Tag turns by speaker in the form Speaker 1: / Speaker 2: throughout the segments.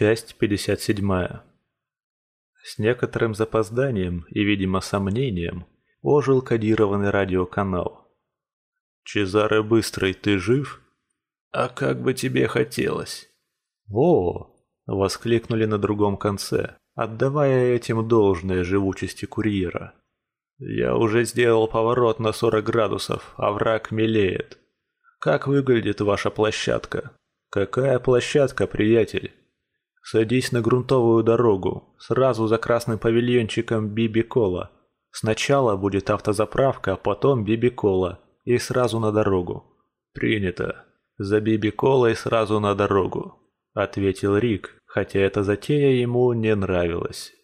Speaker 1: Часть 57. С некоторым запозданием и, видимо, сомнением ожил кодированный радиоканал. «Чезаре Быстрый, ты жив?» «А как бы тебе хотелось?» «Во!» — воскликнули на другом конце, отдавая этим должное живучести курьера. «Я уже сделал поворот на 40 градусов, а враг мелеет. Как выглядит ваша площадка?» «Какая площадка, приятель?» «Садись на грунтовую дорогу, сразу за красным павильончиком Биби-Кола. Сначала будет автозаправка, а потом Биби-Кола, и сразу на дорогу». «Принято. За Биби-Колой сразу на дорогу», — ответил Рик, хотя эта затея ему не нравилась.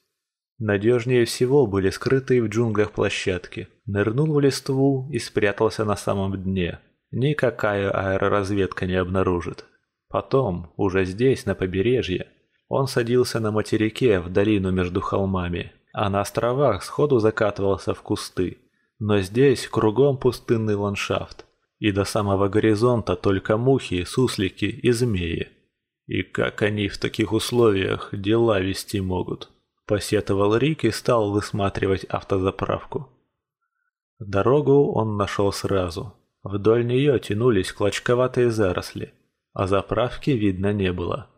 Speaker 1: Надежнее всего были скрытые в джунглях площадки. Нырнул в листву и спрятался на самом дне. Никакая аэроразведка не обнаружит. Потом, уже здесь, на побережье, он садился на материке в долину между холмами, а на островах сходу закатывался в кусты. Но здесь кругом пустынный ландшафт, и до самого горизонта только мухи, суслики и змеи. И как они в таких условиях дела вести могут? Посетовал Рик и стал высматривать автозаправку. Дорогу он нашел сразу. Вдоль нее тянулись клочковатые заросли а заправки видно не было.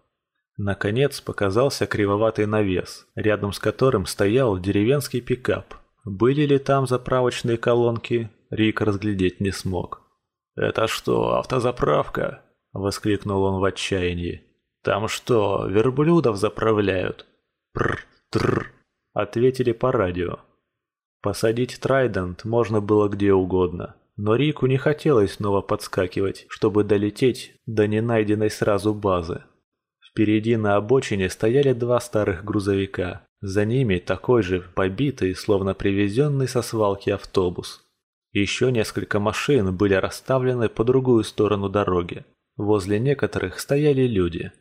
Speaker 1: Наконец показался кривоватый навес, рядом с которым стоял деревенский пикап. Были ли там заправочные колонки, Рик разглядеть не смог. «Это что, автозаправка?» – воскликнул он в отчаянии. «Там что, верблюдов заправляют?» «Пр-тр», – ответили по радио. Посадить Трайдент можно было где угодно, но Рику не хотелось снова подскакивать, чтобы долететь до ненайденной сразу базы. Впереди на обочине стояли два старых грузовика. За ними такой же побитый, словно привезенный со свалки автобус. Еще несколько машин были расставлены по другую сторону дороги. Возле некоторых стояли люди.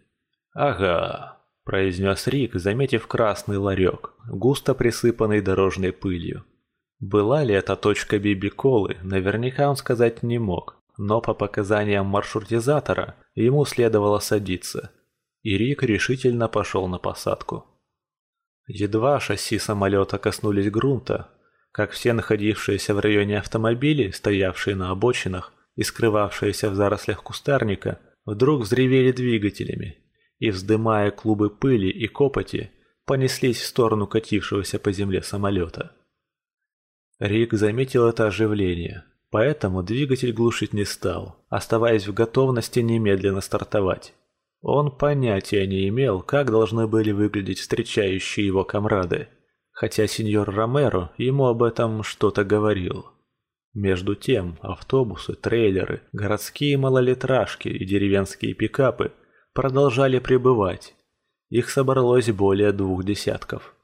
Speaker 1: «Ага», – произнес Рик, заметив красный ларек, густо присыпанный дорожной пылью. Была ли это точка Биби-Колы, наверняка он сказать не мог, но по показаниям маршрутизатора ему следовало садиться. И Рик решительно пошел на посадку. Едва шасси самолета коснулись грунта, как все находившиеся в районе автомобили, стоявшие на обочинах и скрывавшиеся в зарослях кустарника, вдруг взревели двигателями и, вздымая клубы пыли и копоти, понеслись в сторону катившегося по земле самолета. Рик заметил это оживление, поэтому двигатель глушить не стал, оставаясь в готовности немедленно стартовать. Он понятия не имел, как должны были выглядеть встречающие его комрады, хотя сеньор Ромеро ему об этом что-то говорил. Между тем, автобусы, трейлеры, городские малолитражки и деревенские пикапы продолжали прибывать. Их собралось более двух десятков.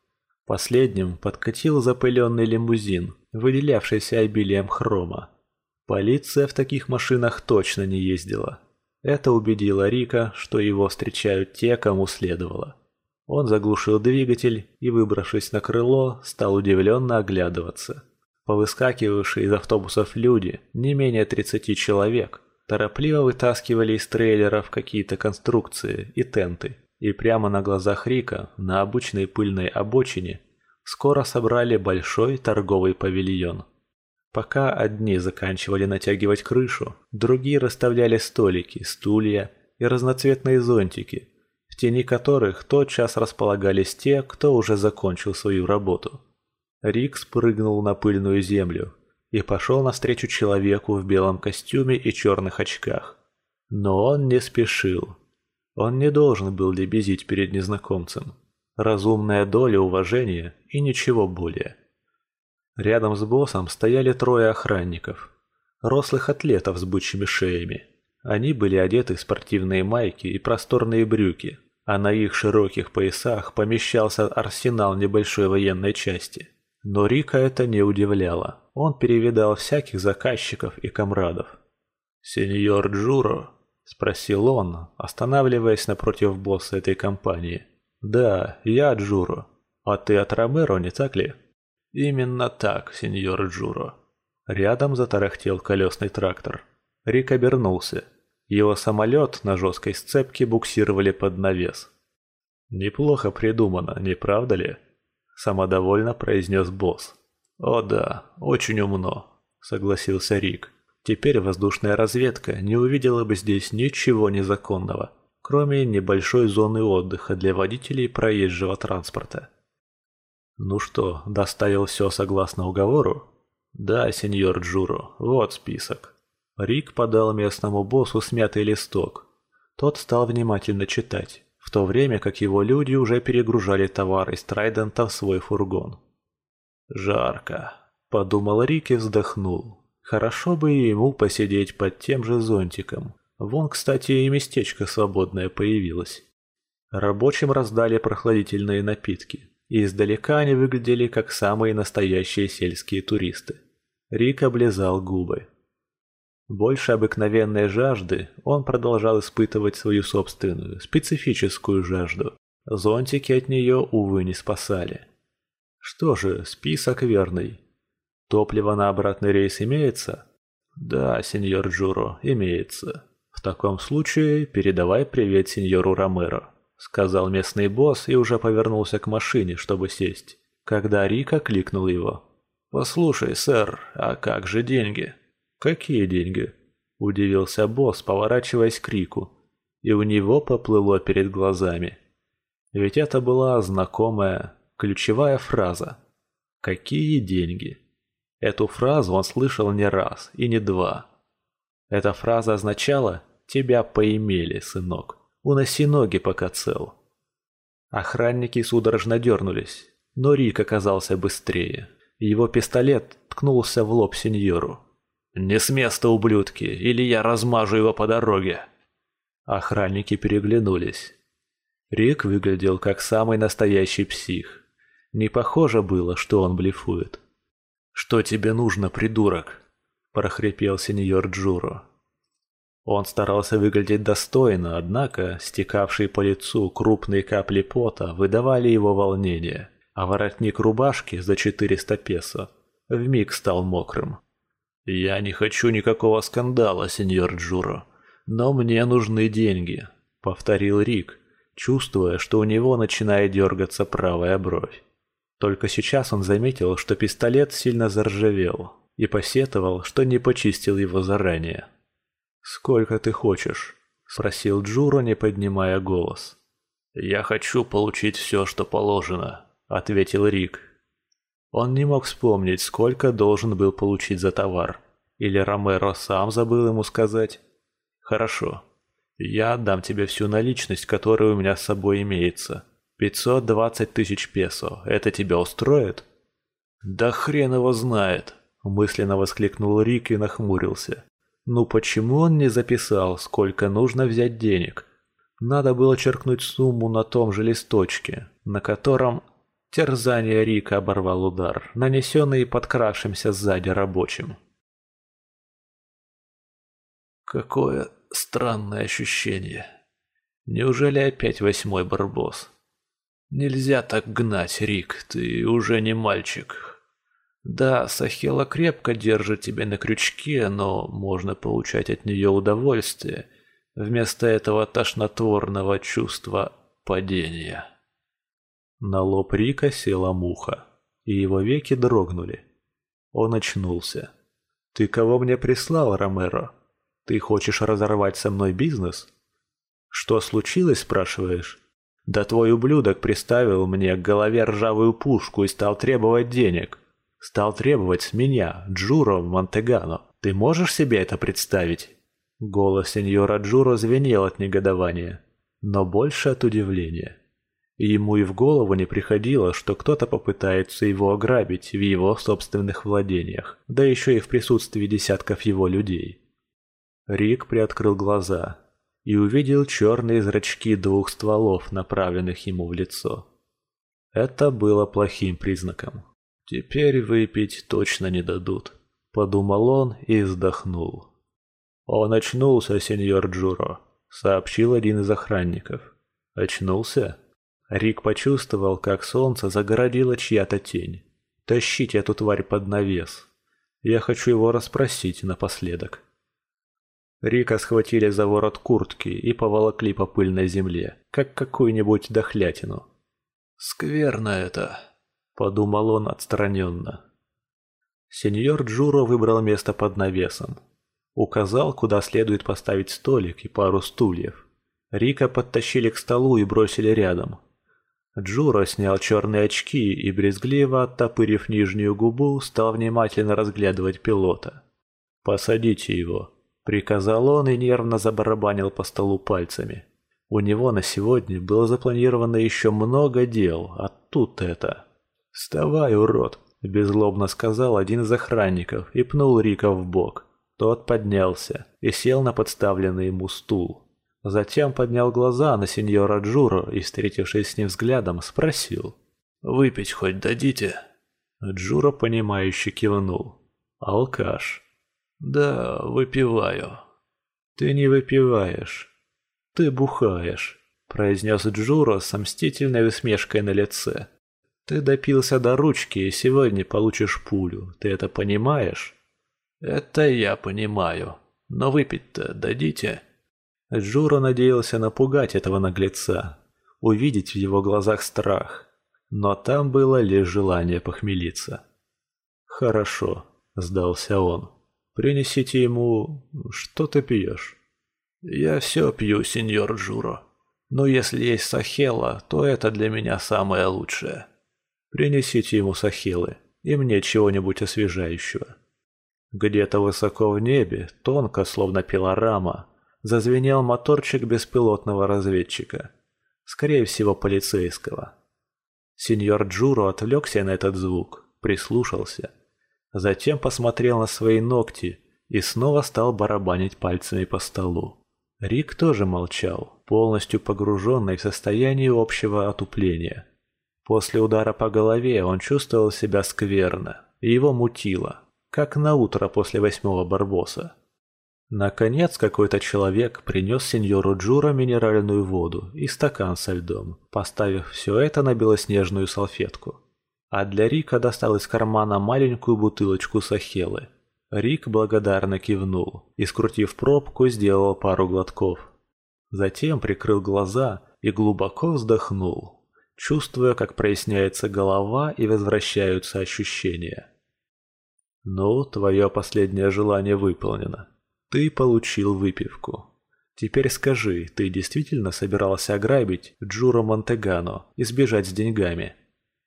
Speaker 1: Последним подкатил запыленный лимузин, выделявшийся обилием хрома. Полиция в таких машинах точно не ездила. Это убедило Рика, что его встречают те, кому следовало. Он заглушил двигатель и, выбравшись на крыло, стал удивленно оглядываться. Повыскакивавшие из автобусов люди, не менее 30 человек, торопливо вытаскивали из трейлеров какие-то конструкции и тенты, и прямо на глазах Рика, на обычной пыльной обочине, скоро собрали большой торговый павильон. Пока одни заканчивали натягивать крышу, другие расставляли столики, стулья и разноцветные зонтики, в тени которых тотчас располагались те, кто уже закончил свою работу. Рик спрыгнул на пыльную землю и пошел навстречу человеку в белом костюме и черных очках. Но он не спешил. Он не должен был лебезить перед незнакомцем. Разумная доля уважения и ничего более. Рядом с боссом стояли трое охранников. Рослых атлетов с бычьими шеями. Они были одеты в спортивные майки и просторные брюки, а на их широких поясах помещался арсенал небольшой военной части. Но Рика это не удивляло. Он перевидал всяких заказчиков и комрадов. «Сеньор Джуро?» – спросил он, останавливаясь напротив босса этой компании. «Да, я Джуро. А ты от Ромеро, не так ли?» «Именно так, сеньор Джуро». Рядом затарахтел колесный трактор. Рик обернулся. Его самолет на жесткой сцепке буксировали под навес. Неплохо придумано, не правда ли? Самодовольно произнес босс. О да, очень умно, согласился Рик. Теперь воздушная разведка не увидела бы здесь ничего незаконного, кроме небольшой зоны отдыха для водителей проезжего транспорта. Ну что, доставил все согласно уговору? Да, сеньор Джуро, вот список. Рик подал местному боссу смятый листок. Тот стал внимательно читать, в то время как его люди уже перегружали товары из Трайдента в свой фургон. «Жарко», — подумал Рик и вздохнул. Хорошо бы ему посидеть под тем же зонтиком. Вон, кстати, и местечко свободное появилось. Рабочим раздали прохладительные напитки, и издалека они выглядели как самые настоящие сельские туристы. Рик облизал губы. Больше обыкновенной жажды он продолжал испытывать свою собственную, специфическую жажду. Зонтики от нее, увы, не спасали. Что же, список верный. Топливо на обратный рейс имеется? Да, сеньор Джуро, имеется. В таком случае передавай привет сеньору Ромеро, сказал местный босс и уже повернулся к машине, чтобы сесть, когда Рика кликнул его. Послушай, сэр, а как же деньги? Какие деньги? Удивился босс, поворачиваясь к Рику, и у него поплыло перед глазами. Ведь это была знакомая, ключевая фраза. Какие деньги? Эту фразу он слышал не раз и не два. Эта фраза означала «тебя поимели, сынок, уноси ноги, пока цел». Охранники судорожно дернулись, но Рик оказался быстрее. Его пистолет ткнулся в лоб сеньору. «Не с места, ублюдки, или я размажу его по дороге!» Охранники переглянулись. Рик выглядел как самый настоящий псих. Не похоже было, что он блефует. «Что тебе нужно, придурок?» – прохрипел сеньор Джуро. Он старался выглядеть достойно, однако стекавшие по лицу крупные капли пота выдавали его волнение, а воротник рубашки за 400 песо вмиг стал мокрым. «Я не хочу никакого скандала, сеньор Джуро, но мне нужны деньги», — повторил Рик, чувствуя, что у него начинает дергаться правая бровь. Только сейчас он заметил, что пистолет сильно заржавел, и посетовал, что не почистил его заранее. «Сколько ты хочешь?» – спросил Джуро, не поднимая голос. «Я хочу получить все, что положено», – ответил Рик. Он не мог вспомнить, сколько должен был получить за товар. Или Ромеро сам забыл ему сказать. «Хорошо. Я отдам тебе всю наличность, которая у меня с собой имеется. Пятьсот двадцать тысяч песо. Это тебя устроит?» «Да хрен его знает!» – мысленно воскликнул Рик и нахмурился. «Ну почему он не записал, сколько нужно взять денег?» Надо было черкнуть сумму на том же листочке, на котором терзание Рика оборвал удар, нанесенный подкравшимся сзади рабочим. Какое странное ощущение. Неужели опять восьмой барбос? Нельзя так гнать, Рик, ты уже не мальчик. Да, Сахела крепко держит тебя на крючке, но можно получать от нее удовольствие, вместо этого тошнотворного чувства падения. На лоб Рика села муха, и его веки дрогнули. Он очнулся. «Ты кого мне прислал, Ромеро? Ты хочешь разорвать со мной бизнес?» «Что случилось, спрашиваешь?» Да твой ублюдок приставил мне к голове ржавую пушку и стал требовать денег. Стал требовать с меня, Джуро Монтегано. Ты можешь себе это представить?» Голос сеньора Джуро звенел от негодования, но больше от удивления. ему и в голову не приходило, что кто-то попытается его ограбить в его собственных владениях, да еще и в присутствии десятков его людей. Рик приоткрыл глаза, и увидел черные зрачки двух стволов, направленных ему в лицо. Это было плохим признаком. «Теперь выпить точно не дадут», — подумал он и вздохнул. «Он очнулся, сеньор Джуро», — сообщил один из охранников. «Очнулся?» Рик почувствовал, как солнце загородило чья-то тень. «Тащите эту тварь под навес. Я хочу его расспросить напоследок». Рика схватили за ворот куртки и поволокли по пыльной земле, как какую-нибудь дохлятину.
Speaker 2: «Скверно это», — подумал он отстраненно.
Speaker 1: Сеньор Джуро выбрал место под навесом. Указал, куда следует поставить столик и пару стульев. Рика подтащили к столу и бросили рядом. Джуро снял черные очки и, брезгливо оттопырив нижнюю губу, стал внимательно разглядывать пилота. «Посадите его», — приказал он и нервно забарабанил по столу пальцами. У него на сегодня было запланировано еще много дел, а тут это. «Вставай, урод!» – беззлобно сказал один из охранников и пнул Рика в бок. Тот поднялся и сел на подставленный ему стул. Затем поднял глаза на сеньора Джуро и, встретившись с ним взглядом, спросил.
Speaker 2: «Выпить хоть дадите?»
Speaker 1: Джуро, понимающе кивнул. «Алкаш».
Speaker 2: «Да, выпиваю».
Speaker 1: «Ты не выпиваешь. Ты бухаешь», — произнес Джуро с мстительной усмешкой на лице. «Ты допился до ручки и сегодня получишь пулю. Ты это понимаешь?»
Speaker 2: «Это я понимаю. Но выпить-то дадите?»
Speaker 1: Джуро надеялся напугать этого наглеца, увидеть в его глазах страх, но там было лишь желание похмелиться. «Хорошо», — сдался он. «Принесите ему... что ты пьешь?»
Speaker 2: «Я все пью, сеньор Джуро. Но если есть сахела, то это для меня самое лучшее».
Speaker 1: «Принесите ему сахелы и мне чего-нибудь освежающего». Где-то высоко в небе, тонко, словно пилорама, зазвенел моторчик беспилотного разведчика. Скорее всего, полицейского. Сеньор Джуро отвлекся на этот звук, прислушался. Затем посмотрел на свои ногти и снова стал барабанить пальцами по столу. Рик тоже молчал, полностью погруженный в состояние общего отупления. После удара по голове он чувствовал себя скверно, и его мутило, как на утро после восьмого барбоса. Наконец какой-то человек принес сеньору Джура минеральную воду и стакан со льдом, поставив все это на белоснежную салфетку. А для Рика достал из кармана маленькую бутылочку сахелы. Рик благодарно кивнул и, скрутив пробку, сделал пару глотков. Затем прикрыл глаза и глубоко вздохнул, чувствуя, как проясняется голова и возвращаются ощущения. «Ну, твое последнее желание выполнено», ты получил выпивку. Теперь скажи, ты действительно собирался ограбить Джуро Монтегано и сбежать с деньгами?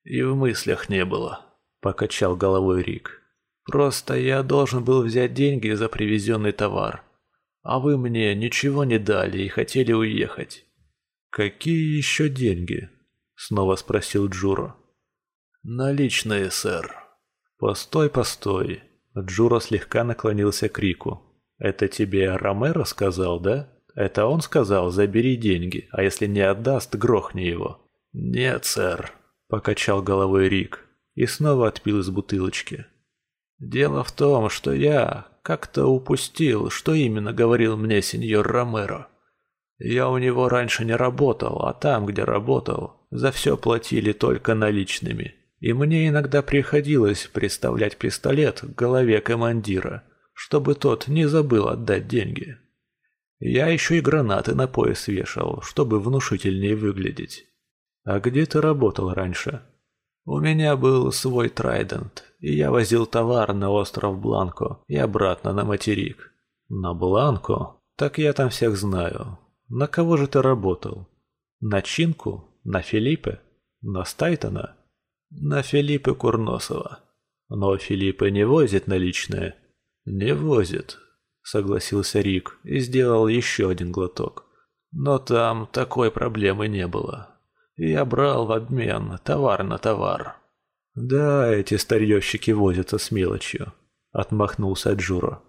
Speaker 2: И в мыслях не было,
Speaker 1: покачал головой Рик.
Speaker 2: Просто я должен был взять деньги за привезенный товар. А вы мне ничего не дали и хотели уехать.
Speaker 1: Какие еще деньги? Снова спросил Джуро.
Speaker 2: Наличные, сэр.
Speaker 1: Постой, постой. Джуро слегка наклонился к Рику. «Это тебе Ромеро сказал, да? Это он сказал, забери деньги, а если не отдаст, грохни его».
Speaker 2: «Нет, сэр», —
Speaker 1: покачал головой Рик и снова отпил из бутылочки.
Speaker 2: «Дело в том, что я как-то упустил, что именно говорил мне сеньор Ромеро. Я у него раньше не работал, а там, где работал, за все платили только наличными, и мне иногда приходилось приставлять пистолет к голове командира» чтобы тот не забыл отдать деньги. Я еще и гранаты на пояс вешал, чтобы внушительнее выглядеть. А где ты работал раньше? У меня был свой Трайдент, и я возил товар на остров Бланко и обратно на материк. На Бланко? Так я там всех знаю. На кого же ты работал? На Чинку? На Филиппе? На Стайтона? На Филиппе Курносова. Но Филиппе не возит наличные. «Не возит», — согласился Рик и сделал еще один глоток. «Но там такой проблемы не было. Я брал в обмен товар на товар».
Speaker 1: «Да, эти старьевщики возятся с мелочью», — отмахнулся Джуро.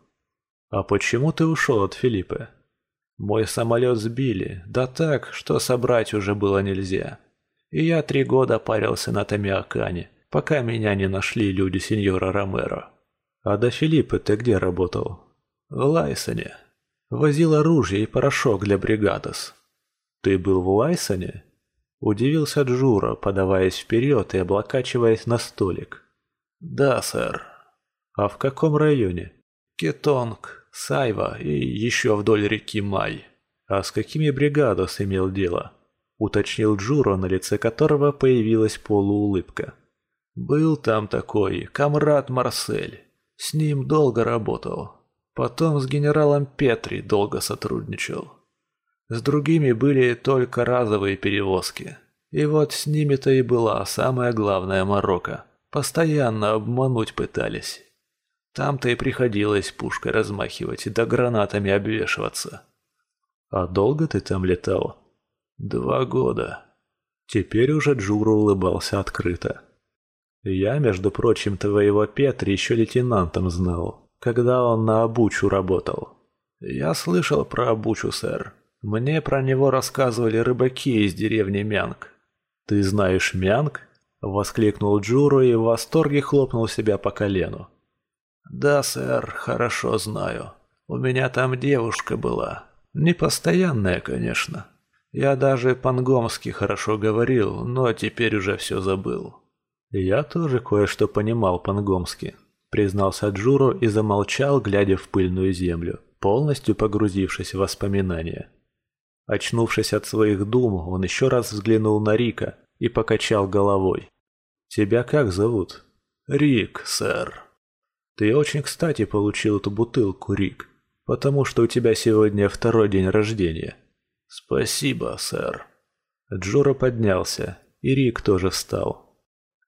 Speaker 1: «А почему ты ушел от Филиппа?» «Мой самолет сбили, да так, что собрать уже было нельзя. И я три года парился на Томиакане, пока меня не нашли люди сеньора Ромеро». «А до Филиппа ты где работал?»
Speaker 2: «В Лайсоне.
Speaker 1: Возил оружие и порошок для бригадос». «Ты был в Лайсоне?» Удивился Джура, подаваясь вперед и облокачиваясь на столик.
Speaker 2: «Да, сэр».
Speaker 1: «А в каком районе?»
Speaker 2: «Кетонг, Сайва и еще вдоль реки Май.
Speaker 1: А с какими бригадос имел дело? Уточнил Джуро, на лице которого появилась полуулыбка.
Speaker 2: Был там такой, комрад Марсель. С ним долго работал. Потом с генералом Петри долго сотрудничал. С другими были только разовые перевозки. И вот с ними-то и была самая главная морока. Постоянно обмануть пытались. Там-то и приходилось пушкой размахивать да гранатами обвешиваться.
Speaker 1: «А долго ты там летал?»
Speaker 2: «Два года».
Speaker 1: Теперь уже Джура улыбался открыто. «Я, между прочим, твоего Петри еще лейтенантом знал, когда он на Абучу работал».
Speaker 2: «Я слышал про Абучу, сэр. Мне про него рассказывали рыбаки из деревни Мянг».
Speaker 1: «Ты знаешь Мянг?» — воскликнул Джуру и в восторге хлопнул себя по колену.
Speaker 2: «Да, сэр, хорошо знаю. У меня там девушка была. Непостоянная, конечно. Я даже по-нгомски хорошо говорил, но теперь уже все забыл».
Speaker 1: «Я тоже кое-что понимал по-нгомски», — признался Джуру и замолчал, глядя в пыльную землю, полностью погрузившись в воспоминания. Очнувшись от своих дум, он еще раз взглянул на Рика и покачал головой. «Тебя как зовут?»
Speaker 2: «Рик, сэр».
Speaker 1: Ты очень кстати получил эту бутылку, Рик, потому что у тебя сегодня второй день рождения.
Speaker 2: Спасибо, сэр.
Speaker 1: Джура поднялся, и Рик тоже встал.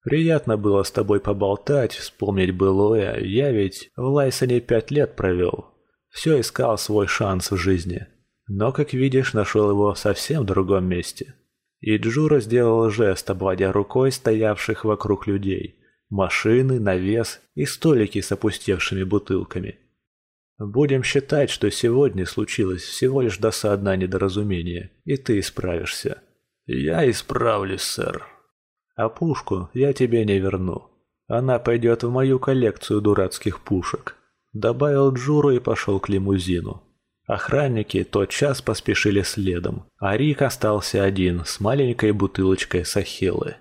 Speaker 1: Приятно было с тобой поболтать, вспомнить былое, я ведь в Лайсоне пять лет провел. Все искал свой шанс в жизни, но, как видишь, нашел его совсем в другом месте. И Джура сделал жест, обводя рукой стоявших вокруг людей – машины, навес и столики с опустевшими бутылками. Будем считать, что сегодня случилось всего лишь досадное недоразумение, и ты исправишься.
Speaker 2: Я исправлюсь, сэр.
Speaker 1: А пушку я тебе не верну. Она пойдет в мою коллекцию дурацких пушек. Добавил Джуру и пошел к лимузину. Охранники тотчас поспешили следом, а Рик остался один с маленькой бутылочкой сахилы.